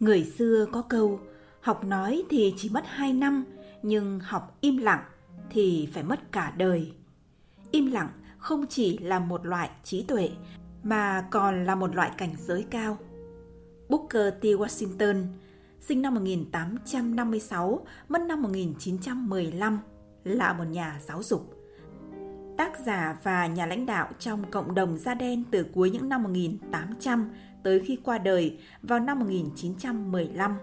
Người xưa có câu, học nói thì chỉ mất 2 năm, nhưng học im lặng thì phải mất cả đời. Im lặng không chỉ là một loại trí tuệ, mà còn là một loại cảnh giới cao. Booker T. Washington, sinh năm 1856, mất năm 1915, là một nhà giáo dục. Tác giả và nhà lãnh đạo trong cộng đồng da đen từ cuối những năm 1800 tới khi qua đời vào năm 1915.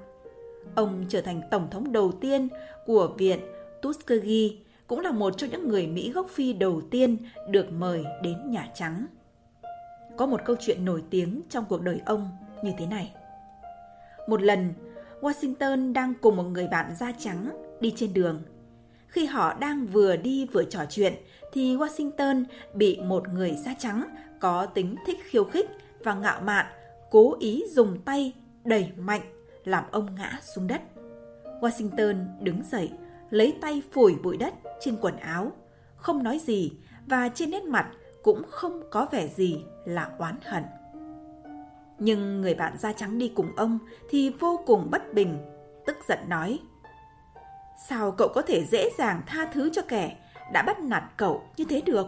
Ông trở thành tổng thống đầu tiên của Viện Tuskegee, cũng là một trong những người Mỹ gốc Phi đầu tiên được mời đến Nhà Trắng. Có một câu chuyện nổi tiếng trong cuộc đời ông như thế này. Một lần, Washington đang cùng một người bạn da trắng đi trên đường. Khi họ đang vừa đi vừa trò chuyện thì Washington bị một người da trắng có tính thích khiêu khích và ngạo mạn cố ý dùng tay đẩy mạnh làm ông ngã xuống đất. Washington đứng dậy, lấy tay phủi bụi đất trên quần áo, không nói gì và trên nét mặt cũng không có vẻ gì là oán hận. Nhưng người bạn da trắng đi cùng ông thì vô cùng bất bình, tức giận nói Sao cậu có thể dễ dàng tha thứ cho kẻ đã bắt nạt cậu như thế được?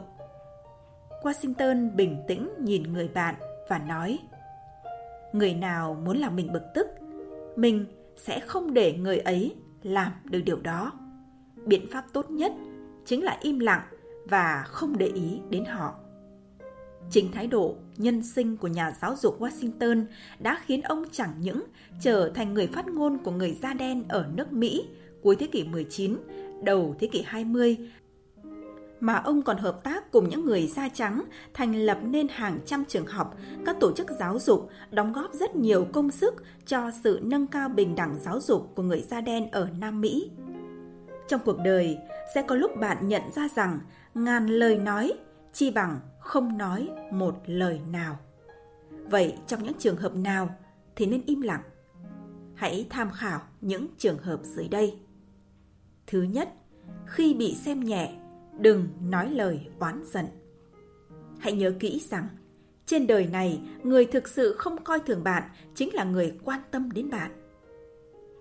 Washington bình tĩnh nhìn người bạn và nói Người nào muốn làm mình bực tức, mình sẽ không để người ấy làm được điều đó. Biện pháp tốt nhất chính là im lặng và không để ý đến họ. Chính thái độ nhân sinh của nhà giáo dục Washington đã khiến ông chẳng những trở thành người phát ngôn của người da đen ở nước Mỹ cuối thế kỷ 19, đầu thế kỷ 20, mà ông còn hợp tác cùng những người da trắng thành lập nên hàng trăm trường học, các tổ chức giáo dục, đóng góp rất nhiều công sức cho sự nâng cao bình đẳng giáo dục của người da đen ở Nam Mỹ. Trong cuộc đời, sẽ có lúc bạn nhận ra rằng ngàn lời nói chi bằng không nói một lời nào. Vậy trong những trường hợp nào thì nên im lặng? Hãy tham khảo những trường hợp dưới đây. Thứ nhất, khi bị xem nhẹ, đừng nói lời oán giận. Hãy nhớ kỹ rằng, trên đời này, người thực sự không coi thường bạn chính là người quan tâm đến bạn.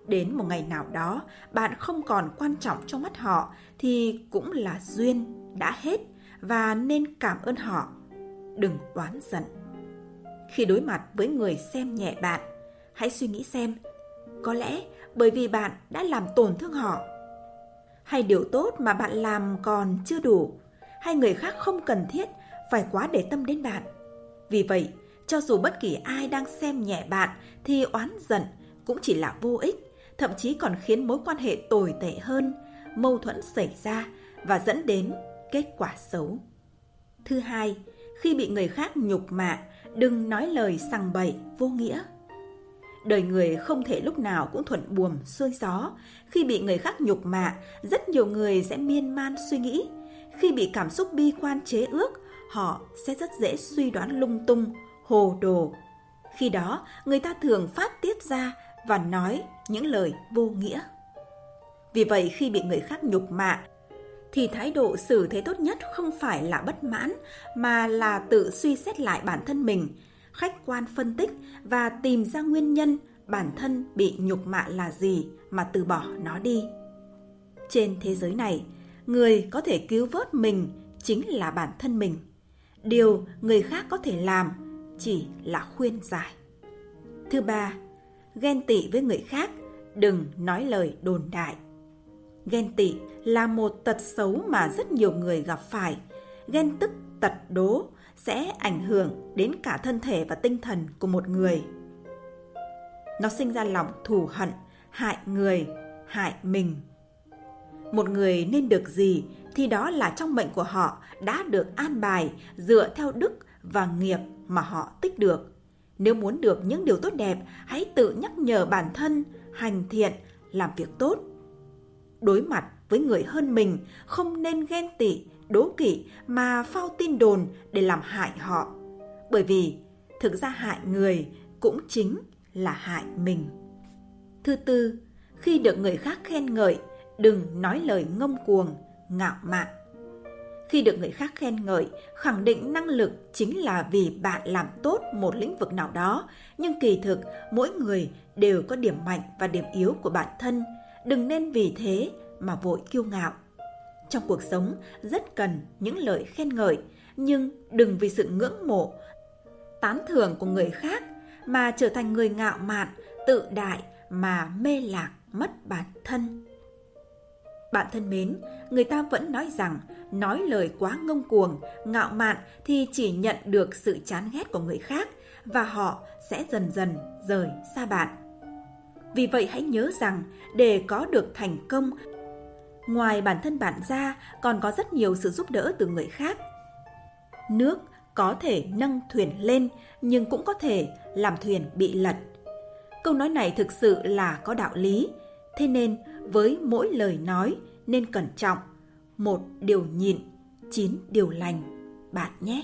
Đến một ngày nào đó, bạn không còn quan trọng trong mắt họ thì cũng là duyên đã hết và nên cảm ơn họ. Đừng oán giận. Khi đối mặt với người xem nhẹ bạn, hãy suy nghĩ xem, có lẽ bởi vì bạn đã làm tổn thương họ. Hay điều tốt mà bạn làm còn chưa đủ, hay người khác không cần thiết phải quá để tâm đến bạn. Vì vậy, cho dù bất kỳ ai đang xem nhẹ bạn thì oán giận cũng chỉ là vô ích, thậm chí còn khiến mối quan hệ tồi tệ hơn, mâu thuẫn xảy ra và dẫn đến kết quả xấu. Thứ hai, khi bị người khác nhục mạ, đừng nói lời sằng bậy, vô nghĩa. Đời người không thể lúc nào cũng thuận buồm xuôi gió. Khi bị người khác nhục mạ, rất nhiều người sẽ miên man suy nghĩ. Khi bị cảm xúc bi quan chế ước, họ sẽ rất dễ suy đoán lung tung, hồ đồ. Khi đó, người ta thường phát tiết ra và nói những lời vô nghĩa. Vì vậy khi bị người khác nhục mạ, thì thái độ xử thế tốt nhất không phải là bất mãn mà là tự suy xét lại bản thân mình, khách quan phân tích và tìm ra nguyên nhân bản thân bị nhục mạ là gì mà từ bỏ nó đi. Trên thế giới này, người có thể cứu vớt mình chính là bản thân mình. Điều người khác có thể làm chỉ là khuyên giải. Thứ ba, ghen tị với người khác, đừng nói lời đồn đại. Ghen tị là một tật xấu mà rất nhiều người gặp phải. Ghen tức tật đố sẽ ảnh hưởng đến cả thân thể và tinh thần của một người. Nó sinh ra lòng thù hận, hại người, hại mình. Một người nên được gì thì đó là trong mệnh của họ đã được an bài dựa theo đức và nghiệp mà họ tích được. Nếu muốn được những điều tốt đẹp, hãy tự nhắc nhở bản thân hành thiện, làm việc tốt. Đối mặt với người hơn mình, không nên ghen tị, đố kỵ mà phao tin đồn để làm hại họ. Bởi vì thực ra hại người cũng chính là hại mình. Thứ tư, khi được người khác khen ngợi, đừng nói lời ngông cuồng, ngạo mạn. Khi được người khác khen ngợi, khẳng định năng lực chính là vì bạn làm tốt một lĩnh vực nào đó, nhưng kỳ thực mỗi người đều có điểm mạnh và điểm yếu của bản thân, đừng nên vì thế mà vội kiêu ngạo. Trong cuộc sống rất cần những lời khen ngợi, nhưng đừng vì sự ngưỡng mộ, tán thưởng của người khác mà trở thành người ngạo mạn, tự đại mà mê lạc mất bản thân. Bạn thân mến, người ta vẫn nói rằng nói lời quá ngông cuồng, ngạo mạn thì chỉ nhận được sự chán ghét của người khác và họ sẽ dần dần rời xa bạn. Vì vậy hãy nhớ rằng để có được thành công, ngoài bản thân bạn ra còn có rất nhiều sự giúp đỡ từ người khác. Nước có thể nâng thuyền lên nhưng cũng có thể làm thuyền bị lật. Câu nói này thực sự là có đạo lý, thế nên với mỗi lời nói nên cẩn trọng, một điều nhịn, chín điều lành, bạn nhé.